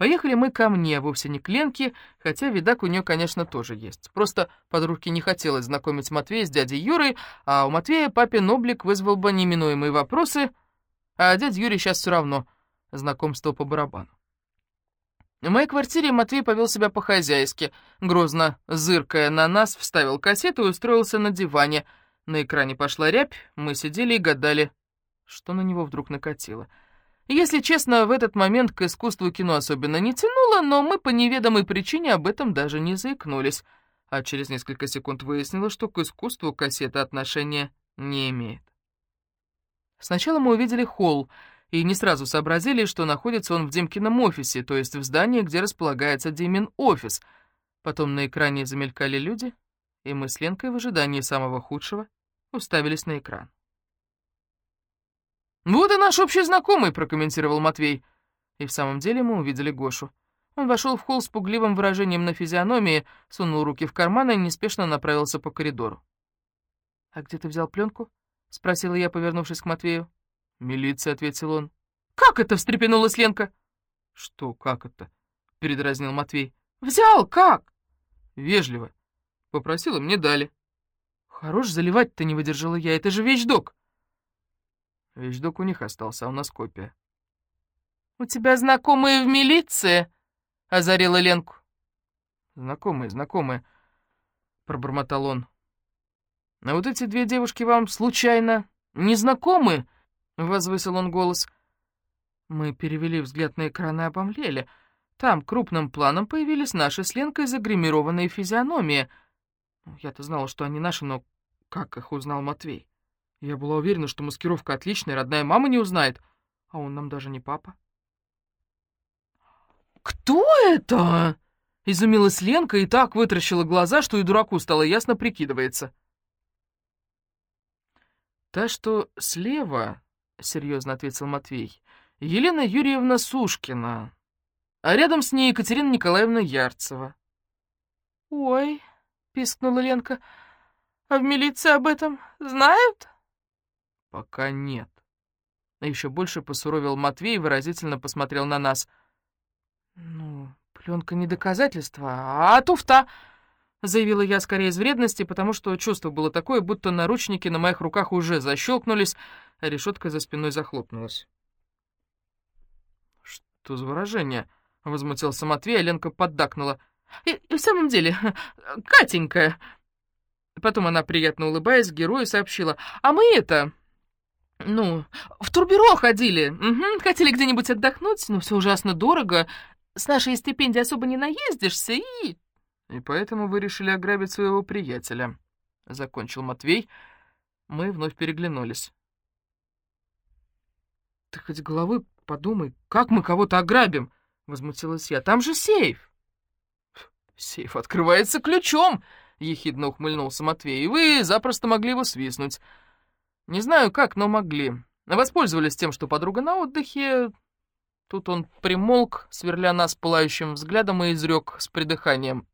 Поехали мы ко мне, вовсе не к Ленке, хотя видак у нее, конечно, тоже есть. Просто подружке не хотелось знакомить Матвея с дядей Юрой, а у Матвея папин облик вызвал бы неминуемые вопросы, а дядя Юрий сейчас все равно знакомство по барабану. В моей квартире Матвей повел себя по-хозяйски, грозно зыркая на нас, вставил кассету и устроился на диване. На экране пошла рябь, мы сидели и гадали, что на него вдруг накатило — если честно, в этот момент к искусству кино особенно не тянуло, но мы по неведомой причине об этом даже не заикнулись. А через несколько секунд выяснилось, что к искусству кассета отношения не имеет. Сначала мы увидели холл, и не сразу сообразили, что находится он в Димкином офисе, то есть в здании, где располагается Димин офис. Потом на экране замелькали люди, и мы с Ленкой в ожидании самого худшего уставились на экран. «Вот и наш общий знакомый», — прокомментировал Матвей. И в самом деле мы увидели Гошу. Он вошел в холл с пугливым выражением на физиономии, сунул руки в карманы и неспешно направился по коридору. «А где ты взял пленку?» — спросила я, повернувшись к Матвею. «Милиция», — ответил он. «Как это?» — встрепенулась Ленка. «Что как это?» — передразнил Матвей. «Взял, как?» «Вежливо. Попросила, мне дали». «Хорош заливать-то не выдержала я, это же вещдок». Вещдок у них остался, а у нас копия. «У тебя знакомые в милиции?» — озарила Ленку. «Знакомые, знакомые», — пробормотал он. «А вот эти две девушки вам, случайно, не знакомы?» — возвысил он голос. Мы перевели взгляд на экран и обомлели. Там крупным планом появились наши с Ленкой загримированные физиономии. Я-то знала, что они наши, но как их узнал Матвей? Я была уверена, что маскировка отличная, родная мама не узнает, а он нам даже не папа. «Кто это?» — изумилась Ленка и так вытращила глаза, что и дураку стало ясно прикидывается. «Та, что слева», — серьезно ответил Матвей, — «Елена Юрьевна Сушкина, а рядом с ней Екатерина Николаевна Ярцева». «Ой», — пискнула Ленка, — «а в милиции об этом знают?» «Пока нет». А еще больше посуровил Матвей и выразительно посмотрел на нас. «Ну, пленка не доказательство, а туфта!» Заявила я скорее из вредности, потому что чувство было такое, будто наручники на моих руках уже защелкнулись, а решетка за спиной захлопнулась. «Что за выражение?» — возмутился Матвей, а Ленка поддакнула. «И, и в самом деле, Катенька...» Потом она, приятно улыбаясь, герою сообщила. «А мы это... «Ну, в турбюро ходили. Угу, хотели где-нибудь отдохнуть, но все ужасно дорого. С нашей стипендии особо не наездишься и...» «И поэтому вы решили ограбить своего приятеля», — закончил Матвей. Мы вновь переглянулись. «Ты хоть головой подумай, как мы кого-то ограбим?» — возмутилась я. «Там же сейф!» «Сейф открывается ключом!» — ехидно ухмыльнулся Матвей. «И вы запросто могли его свистнуть». Не знаю как, но могли. Воспользовались тем, что подруга на отдыхе. Тут он примолк, сверля нас пылающим взглядом, и изрек с придыханием.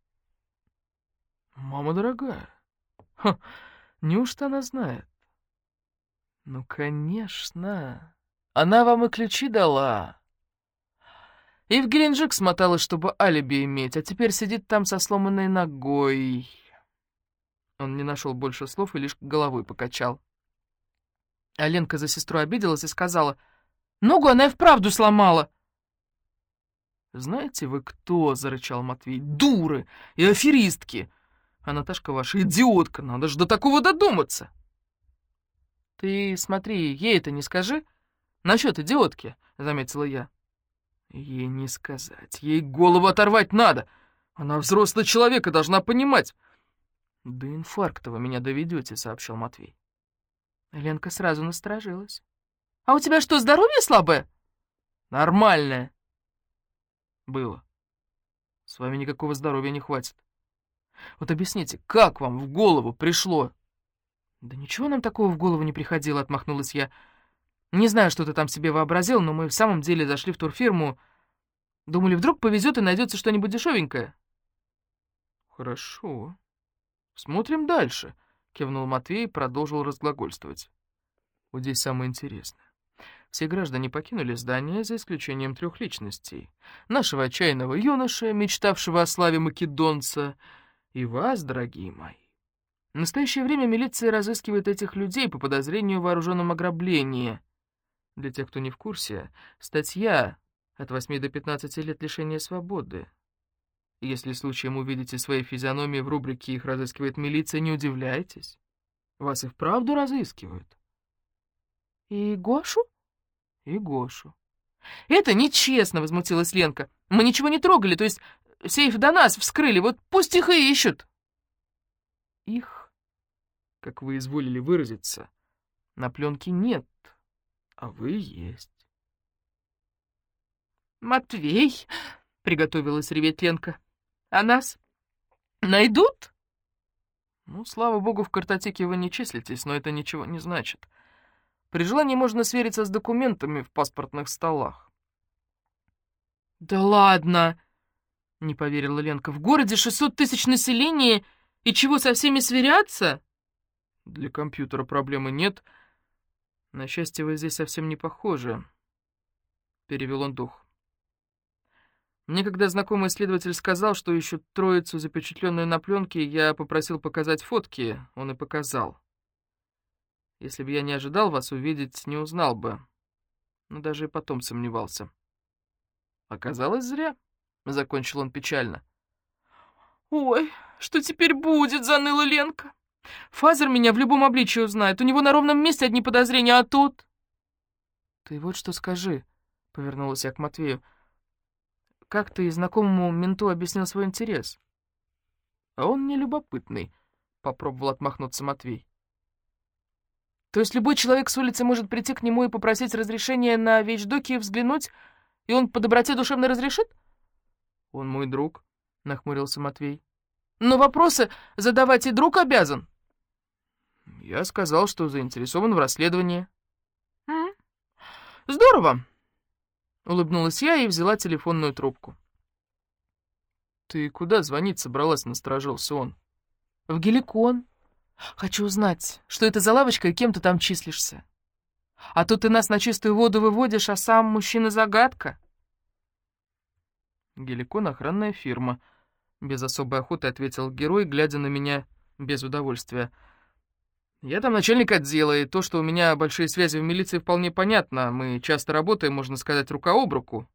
«Мама дорогая, Ха, неужто она знает?» «Ну, конечно. Она вам и ключи дала». И в Геленджик смоталась, чтобы алиби иметь, а теперь сидит там со сломанной ногой. Он не нашел больше слов и лишь головой покачал. А Ленка за сестру обиделась и сказала, «Ногу она и вправду сломала». «Знаете вы кто?» — зарычал Матвей. «Дуры и аферистки! А Наташка ваша идиотка, надо же до такого додуматься!» «Ты смотри, ей это не скажи. Насчет идиотки», — заметила я. «Ей не сказать, ей голову оторвать надо. Она взрослый человек и должна понимать». «До инфаркта вы меня доведете», — сообщил Матвей. Ленка сразу насторожилась. «А у тебя что, здоровье слабое?» «Нормальное». «Было. С вами никакого здоровья не хватит. Вот объясните, как вам в голову пришло?» «Да ничего нам такого в голову не приходило», — отмахнулась я. «Не знаю, что ты там себе вообразил, но мы в самом деле зашли в турфирму. Думали, вдруг повезет и найдется что-нибудь дешевенькое». «Хорошо. Смотрим дальше» кивнул Матвей и продолжил разглагольствовать. Вот здесь самое интересное. Все граждане покинули здание, за исключением трех личностей. Нашего отчаянного юноша, мечтавшего о славе македонца, и вас, дорогие мои. В настоящее время милиция разыскивает этих людей по подозрению в вооруженном ограблении. Для тех, кто не в курсе, статья от 8 до 15 лет лишения свободы. Если случаем увидите свои физиономии в рубрике «Их разыскивает милиция», не удивляйтесь. Вас и вправду разыскивают. И Гошу? И Гошу. Это нечестно, возмутилась Ленка. Мы ничего не трогали, то есть сейф до нас вскрыли, вот пусть их и ищут. Их, как вы изволили выразиться, на пленке нет, а вы есть. «Матвей!» — приготовилась реветь Ленка. «А нас найдут?» «Ну, слава богу, в картотеке вы не числитесь, но это ничего не значит. При желании можно свериться с документами в паспортных столах». «Да ладно!» — не поверила Ленка. «В городе 600 тысяч населения, и чего, со всеми сверяться?» «Для компьютера проблемы нет. На счастье, вы здесь совсем не похожи», — перевел он дух. Мне когда знакомый следователь сказал, что ищут троицу, запечатленную на пленке, я попросил показать фотки, он и показал. Если бы я не ожидал вас увидеть, не узнал бы. Но даже и потом сомневался. Оказалось, зря. Закончил он печально. «Ой, что теперь будет?» — заныла Ленка. «Фазер меня в любом обличии узнает. У него на ровном месте одни подозрения, а тут...» «Ты вот что скажи», — повернулась я к Матвею. Как ты знакомому менту объяснил свой интерес? А он не любопытный, попробовал отмахнуться Матвей. То есть любой человек с улицы может прийти к нему и попросить разрешения на вещдоки и взглянуть, и он по доброте душевно разрешит? Он мой друг, нахмурился Матвей. Но вопросы задавать и друг обязан. Я сказал, что заинтересован в расследовании. Здорово. Улыбнулась я и взяла телефонную трубку. «Ты куда звонить собралась?» — насторожился он. «В Геликон. Хочу узнать, что это за лавочка и кем ты там числишься. А то ты нас на чистую воду выводишь, а сам мужчина-загадка». «Геликон — охранная фирма», — без особой охоты ответил герой, глядя на меня без удовольствия. Я там начальник отдела, и то, что у меня большие связи в милиции, вполне понятно. Мы часто работаем, можно сказать, рука об руку.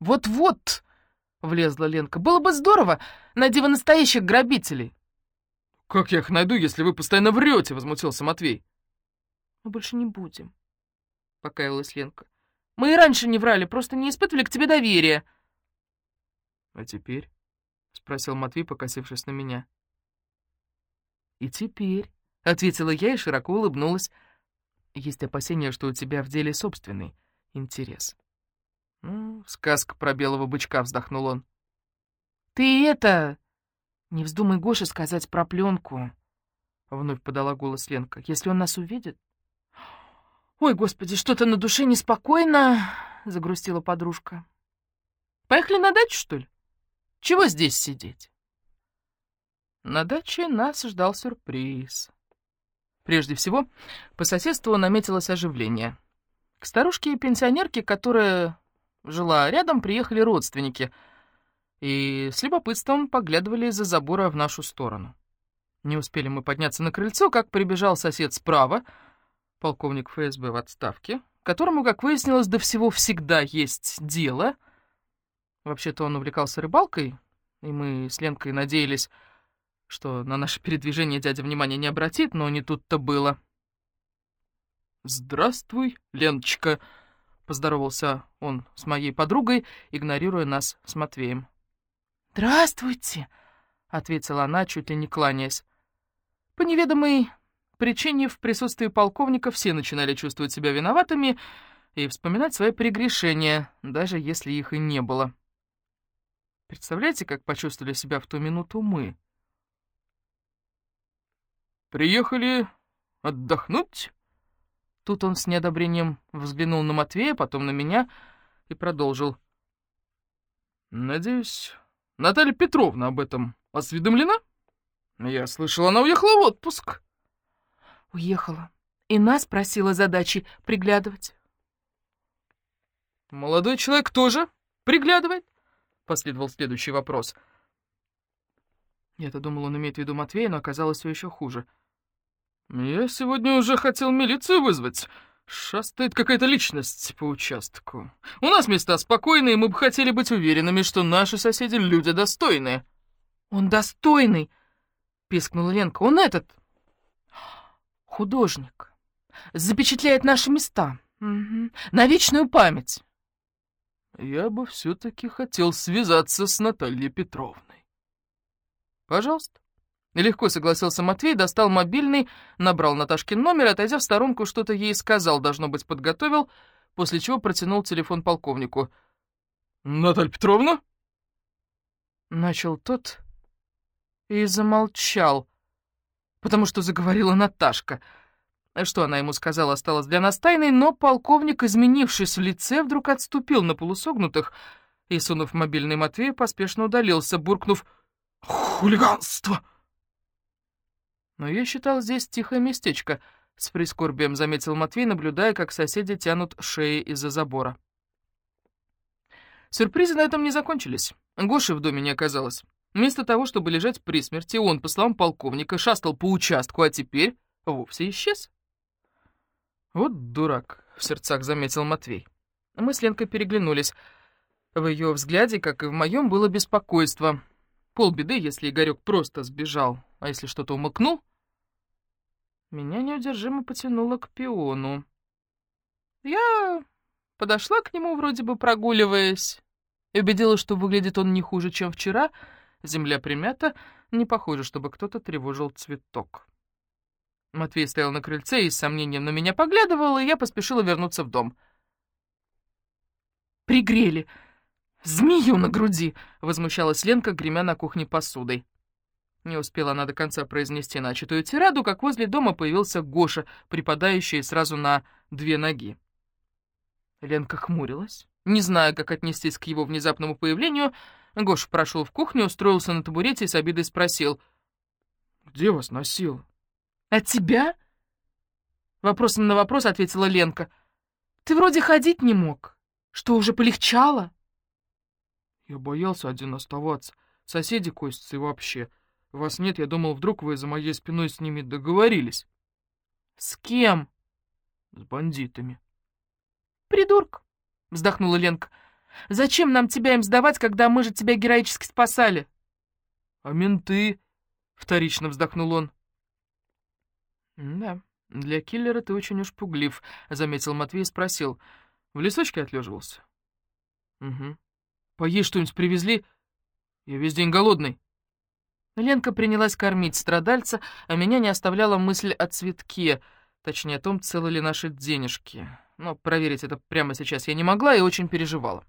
«Вот-вот!» — влезла Ленка. «Было бы здорово, найди вы настоящих грабителей!» «Как я их найду, если вы постоянно врете?» — возмутился Матвей. «Мы больше не будем», — покаялась Ленка. «Мы и раньше не врали, просто не испытывали к тебе доверия». «А теперь?» — спросил Матвей, покосившись на меня. «И теперь», — ответила я и широко улыбнулась. «Есть опасения, что у тебя в деле собственный интерес». «Ну, сказка про белого бычка», — вздохнул он. «Ты это... Не вздумай Гоше сказать про пленку», — вновь подала голос Ленка. «Если он нас увидит...» «Ой, господи, что-то на душе неспокойно», — загрустила подружка. «Поехали на дачу, что ли? Чего здесь сидеть?» На даче нас ждал сюрприз. Прежде всего, по соседству наметилось оживление. К старушке и пенсионерке, которая жила рядом, приехали родственники и с любопытством поглядывали из-за забора в нашу сторону. Не успели мы подняться на крыльцо, как прибежал сосед справа, полковник ФСБ в отставке, которому, как выяснилось, до всего всегда есть дело. Вообще-то он увлекался рыбалкой, и мы с Ленкой надеялись, что на наше передвижение дядя внимания не обратит, но не тут-то было. «Здравствуй, Леночка», — поздоровался он с моей подругой, игнорируя нас с Матвеем. «Здравствуйте», — ответила она, чуть ли не кланяясь. По неведомой причине в присутствии полковника все начинали чувствовать себя виноватыми и вспоминать свои прегрешения, даже если их и не было. Представляете, как почувствовали себя в ту минуту мы? «Приехали отдохнуть?» Тут он с неодобрением взглянул на Матвея, потом на меня и продолжил. «Надеюсь, Наталья Петровна об этом осведомлена? Я слышал, она уехала в отпуск». «Уехала. и нас просила задачи приглядывать. «Молодой человек тоже приглядывает?» — последовал следующий вопрос. Я-то думал, он имеет в виду Матвея, но оказалось все еще хуже. «Я сегодня уже хотел милицию вызвать. Шастает какая-то личность по участку. У нас места спокойные, мы бы хотели быть уверенными, что наши соседи люди достойные». «Он достойный!» — пискнула Ленка. «Он этот... художник. Запечатляет наши места. Угу. На вечную память». «Я бы все-таки хотел связаться с Натальей Петровной». «Пожалуйста». Легко согласился Матвей, достал мобильный, набрал Наташкин номер, отойдя в сторонку, что-то ей сказал, должно быть, подготовил, после чего протянул телефон полковнику. «Наталья Петровна?» Начал тот и замолчал, потому что заговорила Наташка. Что она ему сказала, осталось для нас тайной, но полковник, изменившись в лице, вдруг отступил на полусогнутых и, сунув мобильный Матвея, поспешно удалился, буркнув «Хулиганство!» Но я считал здесь тихое местечко, с прискорбием заметил Матвей, наблюдая, как соседи тянут шеи из-за забора. Сюрпризы на этом не закончились. Гоши в доме не оказалось. Вместо того, чтобы лежать при смерти, он, по словам полковника, шастал по участку, а теперь вовсе исчез. «Вот дурак», — в сердцах заметил Матвей. Мы с Ленкой переглянулись. В ее взгляде, как и в моем, было беспокойство. Полбеды, если Игорек просто сбежал, а если что-то умыкнул. Меня неудержимо потянуло к пиону. Я подошла к нему, вроде бы прогуливаясь, и убедилась, что выглядит он не хуже, чем вчера. Земля примята, не похоже, чтобы кто-то тревожил цветок. Матвей стоял на крыльце и с сомнением на меня поглядывал, и я поспешила вернуться в дом. «Пригрели! Змею на груди!» — возмущалась Ленка, гремя на кухне посудой. Не успела она до конца произнести начатую тираду, как возле дома появился Гоша, припадающий сразу на две ноги. Ленка хмурилась, не зная, как отнестись к его внезапному появлению. Гоша прошел в кухню, устроился на табурете и с обидой спросил. «Где вас носил?» «От тебя?» Вопросом на вопрос ответила Ленка. «Ты вроде ходить не мог. Что, уже полегчало?» «Я боялся один оставаться. Соседи косятся и вообще. Вас нет, я думал, вдруг вы за моей спиной с ними договорились». «С кем?» «С бандитами». «Придурок», — вздохнула Ленка. «Зачем нам тебя им сдавать, когда мы же тебя героически спасали?» «А менты?» — вторично вздохнул он. «Да, для киллера ты очень уж пуглив», — заметил Матвей и спросил. «В лесочке отлеживался?» «Угу. Поесть что-нибудь привезли? Я весь день голодный». Ленка принялась кормить страдальца, а меня не оставляла мысль о цветке, точнее о том, целы ли наши денежки. Но проверить это прямо сейчас я не могла и очень переживала.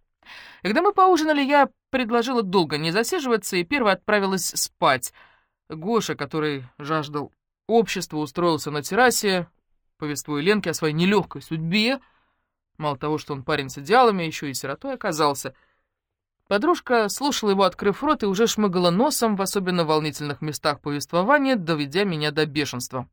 Когда мы поужинали, я предложила долго не засиживаться и первой отправилась спать. Гоша, который жаждал общества, устроился на террасе, повествуя Ленке о своей нелегкой судьбе. Мало того, что он парень с идеалами, еще и сиротой оказался — Подружка слушала его, открыв рот, и уже шмыгала носом в особенно волнительных местах повествования, доведя меня до бешенства.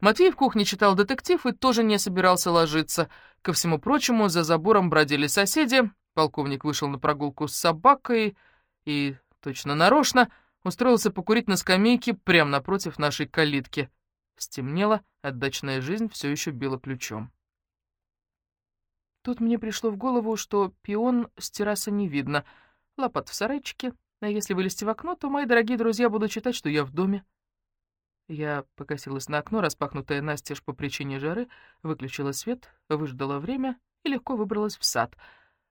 Матвей в кухне читал детектив и тоже не собирался ложиться. Ко всему прочему, за забором бродили соседи, полковник вышел на прогулку с собакой и, точно нарочно, устроился покурить на скамейке прямо напротив нашей калитки. Стемнело, отдачная жизнь все еще била ключом. Тут мне пришло в голову, что пион с террасы не видно. Лопат в сарайчике, а если вылезти в окно, то мои дорогие друзья будут считать, что я в доме. Я покосилась на окно, распахнутое настежь по причине жары, выключила свет, выждала время и легко выбралась в сад.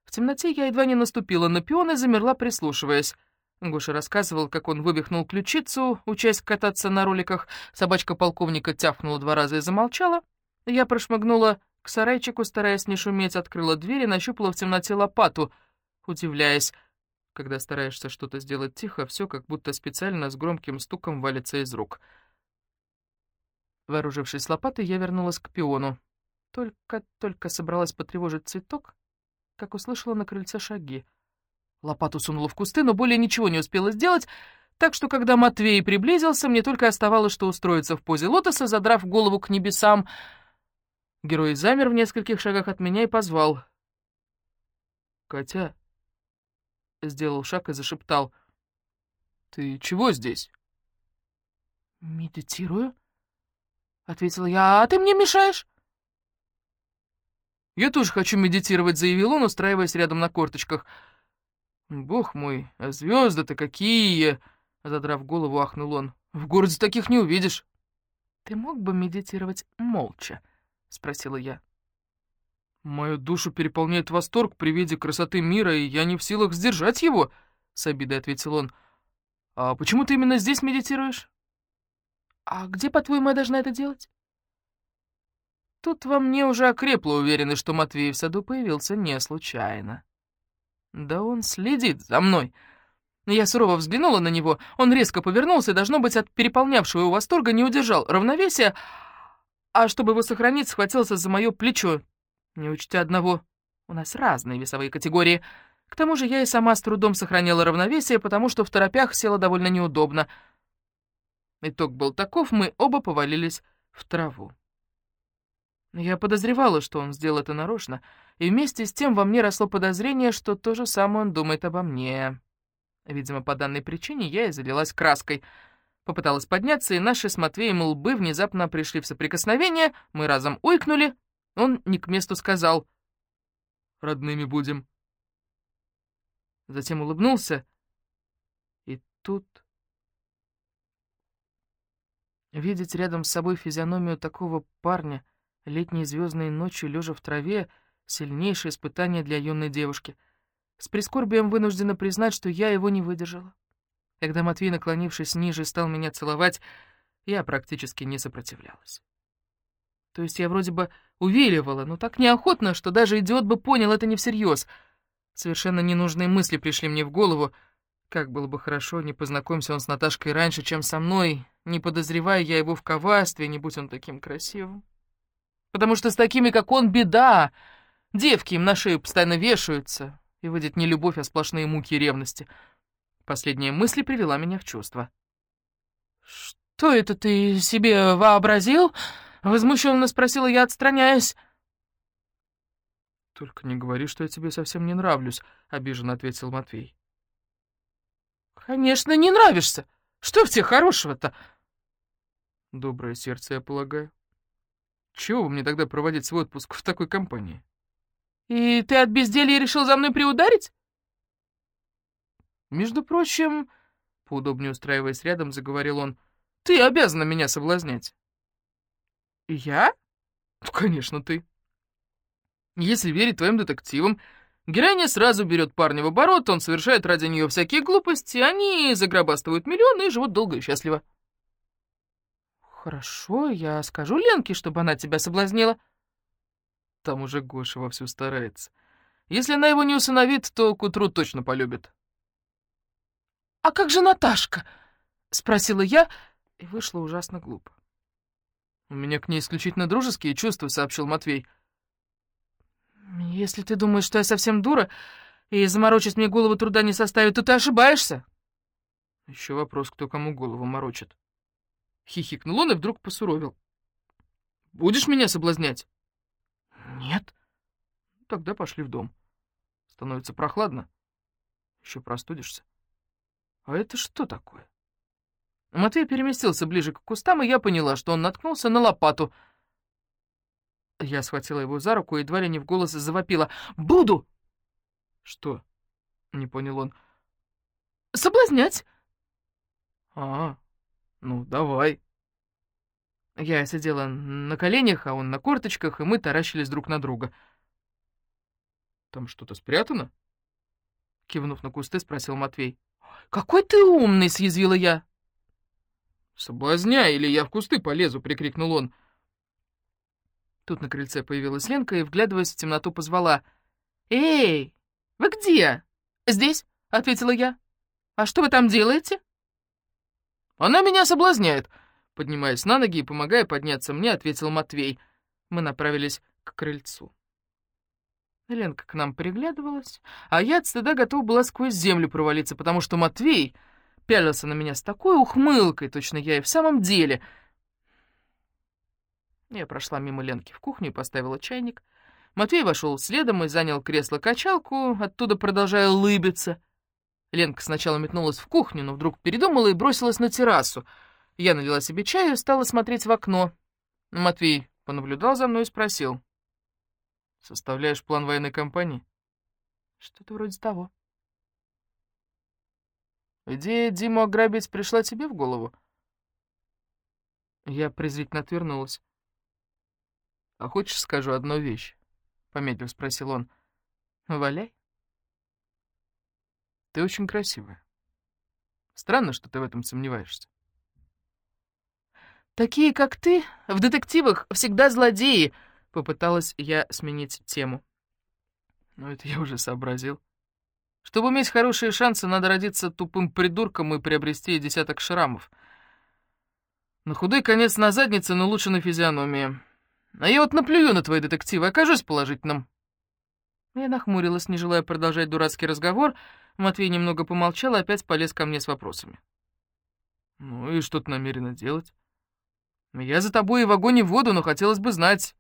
В темноте я едва не наступила на пион и замерла, прислушиваясь. Гоша рассказывал, как он вывихнул ключицу, учась кататься на роликах. Собачка полковника тявкнула два раза и замолчала. Я прошмыгнула к сарайчику, стараясь не шуметь, открыла дверь и нащупала в темноте лопату, удивляясь, когда стараешься что-то сделать тихо, все как будто специально с громким стуком валится из рук. Вооружившись лопатой, я вернулась к пиону. Только-только собралась потревожить цветок, как услышала на крыльце шаги. Лопату сунула в кусты, но более ничего не успела сделать, Так что, когда Матвей приблизился, мне только оставалось, что устроиться в позе лотоса, задрав голову к небесам. Герой замер в нескольких шагах от меня и позвал. «Катя...» Сделал шаг и зашептал. «Ты чего здесь?» «Медитирую», — ответила я. «А ты мне мешаешь?» «Я тоже хочу медитировать», — заявил он, устраиваясь рядом на корточках. «Бог мой, а звезды-то какие!» — задрав голову, ахнул он. «В городе таких не увидишь». «Ты мог бы медитировать молча?» — спросила я. «Мою душу переполняет восторг при виде красоты мира, и я не в силах сдержать его», — с обидой ответил он. «А почему ты именно здесь медитируешь?» «А где, по-твоему, я должна это делать?» Тут во мне уже окрепла уверенность, что Матвей в саду появился не случайно. Да он следит за мной. Я сурово взглянула на него, он резко повернулся должно быть, от переполнявшего его восторга не удержал равновесия, а чтобы его сохранить, схватился за мое плечо, не учтя одного. У нас разные весовые категории. К тому же я и сама с трудом сохраняла равновесие, потому что в торопях села довольно неудобно. Итог был таков, мы оба повалились в траву. Я подозревала, что он сделал это нарочно, и вместе с тем во мне росло подозрение, что то же самое он думает обо мне. Видимо, по данной причине я и залилась краской. Попыталась подняться, и наши с Матвеем лбы внезапно пришли в соприкосновение, мы разом уйкнули. Он не к месту сказал «Родными будем». Затем улыбнулся, и тут... Видеть рядом с собой физиономию такого парня — Летней звездной ночью, лежа в траве, сильнейшее испытание для юной девушки. С прискорбием вынуждена признать, что я его не выдержала. Когда Матвей, наклонившись ниже, стал меня целовать, я практически не сопротивлялась. То есть я вроде бы увиливала, но так неохотно, что даже идиот бы понял это не всерьез. Совершенно ненужные мысли пришли мне в голову. Как было бы хорошо, не познакомься он с Наташкой раньше, чем со мной, не подозревая я его в коварстве, не будь он таким красивым потому что с такими, как он, беда. Девки им на шею постоянно вешаются, и выйдет не любовь, а сплошные муки и ревности. Последняя мысль привела меня в чувство. «Что это ты себе вообразил?» — возмущенно спросила я, отстраняясь. «Только не говори, что я тебе совсем не нравлюсь», — обиженно ответил Матвей. «Конечно, не нравишься. Что в тебе хорошего-то?» «Доброе сердце, я полагаю». Чего бы мне тогда проводить свой отпуск в такой компании? И ты от безделья решил за мной приударить? Между прочим, поудобнее устраиваясь рядом, заговорил он, ты обязана меня соблазнять. Я? Ну, конечно, ты. Если верить твоим детективам, героиня сразу берет парня в оборот, он совершает ради нее всякие глупости, они загробастывают миллионы и живут долго и счастливо. «Хорошо, я скажу Ленке, чтобы она тебя соблазнила». Там уже Гоша вовсю старается. Если она его не усыновит, то к утру точно полюбит. «А как же Наташка?» — спросила я, и вышло ужасно глупо. «У меня к ней исключительно дружеские чувства», — сообщил Матвей. «Если ты думаешь, что я совсем дура, и заморочить мне голову труда не составит, то ты ошибаешься». Еще вопрос, кто кому голову морочит. Хихикнул он и вдруг посуровил. «Будешь меня соблазнять?» «Нет». «Тогда пошли в дом. Становится прохладно. Еще простудишься». «А это что такое?» Матвей переместился ближе к кустам, и я поняла, что он наткнулся на лопату. Я схватила его за руку и едва ли не в голос завопила. «Буду!» «Что?» — не понял он. «Соблазнять!» «А, «Ну, давай». Я сидела на коленях, а он на корточках, и мы таращились друг на друга. «Там что-то спрятано?» Кивнув на кусты, спросил Матвей. «Какой ты умный!» — съязвила я. «Соблазняй, или я в кусты полезу!» — прикрикнул он. Тут на крыльце появилась Ленка и, вглядываясь в темноту, позвала. «Эй, вы где?» «Здесь», — ответила я. «А что вы там делаете?» «Она меня соблазняет!» Поднимаясь на ноги и помогая подняться мне, ответил Матвей. Мы направились к крыльцу. Ленка к нам приглядывалась, а я от стыда готова была сквозь землю провалиться, потому что Матвей пялился на меня с такой ухмылкой, точно я и в самом деле. Я прошла мимо Ленки в кухню и поставила чайник. Матвей вошел следом и занял кресло-качалку, оттуда продолжая улыбиться. Ленка сначала метнулась в кухню, но вдруг передумала и бросилась на террасу. Я налила себе чаю и стала смотреть в окно. Матвей понаблюдал за мной и спросил. «Составляешь план военной кампании?» «Что-то вроде того». «Идея Диму ограбить пришла тебе в голову?» Я презрительно отвернулась. «А хочешь, скажу одну вещь?» — помедлив спросил он. «Валяй». «Ты очень красивая. Странно, что ты в этом сомневаешься». «Такие, как ты, в детективах всегда злодеи», — попыталась я сменить тему. «Ну, это я уже сообразил. Чтобы иметь хорошие шансы, надо родиться тупым придурком и приобрести десяток шрамов. На худой конец на заднице, но лучше на физиономии. А я вот наплюю на твои детективы, окажусь положительным». Я нахмурилась, не желая продолжать дурацкий разговор. Матвей немного помолчал и опять полез ко мне с вопросами. «Ну и что ты намерена делать?» Я за тобой и в огонь и в воду, но хотелось бы знать.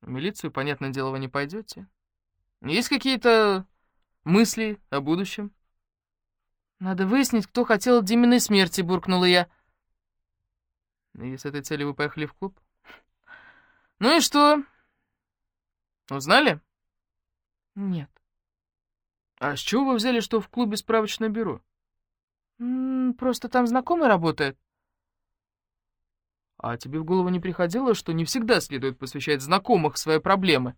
В милицию, понятное дело, вы не пойдете. Есть какие-то мысли о будущем? Надо выяснить, кто хотел Диминой смерти, буркнула я. И с этой целью вы поехали в клуб? Ну и что? Узнали? Нет. А с чего вы взяли, что в клубе справочное бюро? М -м, просто там знакомый работает. А тебе в голову не приходило, что не всегда следует посвящать знакомых свои проблемы?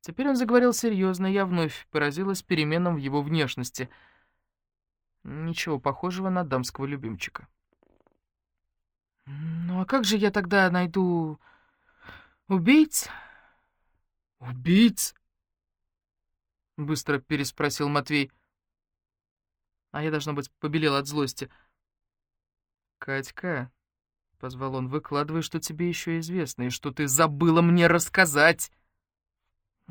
Теперь он заговорил серьезно, я вновь поразилась переменам в его внешности. Ничего похожего на дамского любимчика. «Ну а как же я тогда найду убийц?» «Убийц?» — быстро переспросил Матвей. А я, должно быть, побелела от злости. «Катька, — позвал он, — выкладывай, что тебе еще известно, и что ты забыла мне рассказать.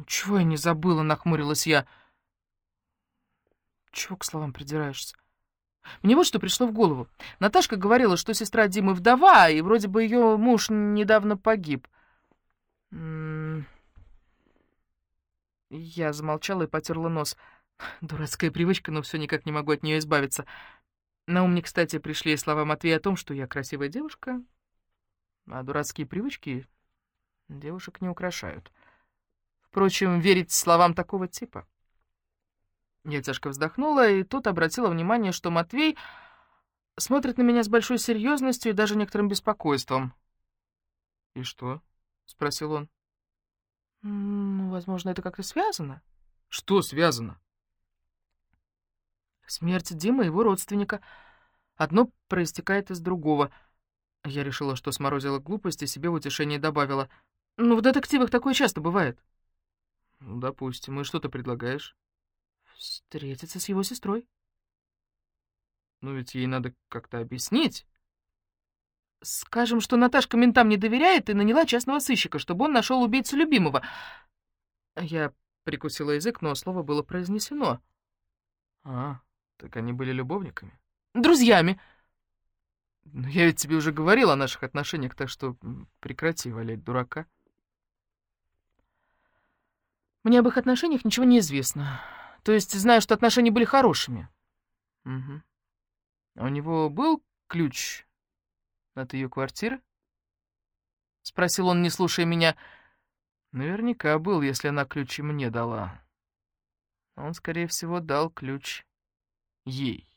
«Чего я не забыла?» — нахмурилась я. «Чего к словам придираешься?» Мне вот что пришло в голову. Наташка говорила, что сестра Димы вдова, и вроде бы ее муж недавно погиб. М-м. Я замолчала и потерла нос. Дурацкая привычка, но все никак не могу от нее избавиться. На ум мне, кстати, пришли слова Матвея о том, что я красивая девушка, а дурацкие привычки девушек не украшают. Впрочем, верить словам такого типа. Я тяжко вздохнула, и тут обратила внимание, что Матвей смотрит на меня с большой серьезностью и даже некоторым беспокойством. «И что?» — спросил он. «Ну, возможно, это как-то связано». «Что связано?» Смерть Димы и его родственника. Одно проистекает из другого. Я решила, что сморозила глупость и себе в утешение добавила. Ну, в детективах такое часто бывает. Ну, допустим. И что ты предлагаешь? Встретиться с его сестрой. Ну, ведь ей надо как-то объяснить. Скажем, что Наташка ментам не доверяет и наняла частного сыщика, чтобы он нашел убийцу любимого. Я прикусила язык, но слово было произнесено. А, так они были любовниками? Друзьями. Но я ведь тебе уже говорил о наших отношениях, так что прекрати валять дурака. Мне об их отношениях ничего не известно. То есть знаю, что отношения были хорошими. Угу. А у него был ключ от ее квартиры? Спросил он, не слушая меня. Наверняка был, если она ключи мне дала. Он, скорее всего, дал ключ ей.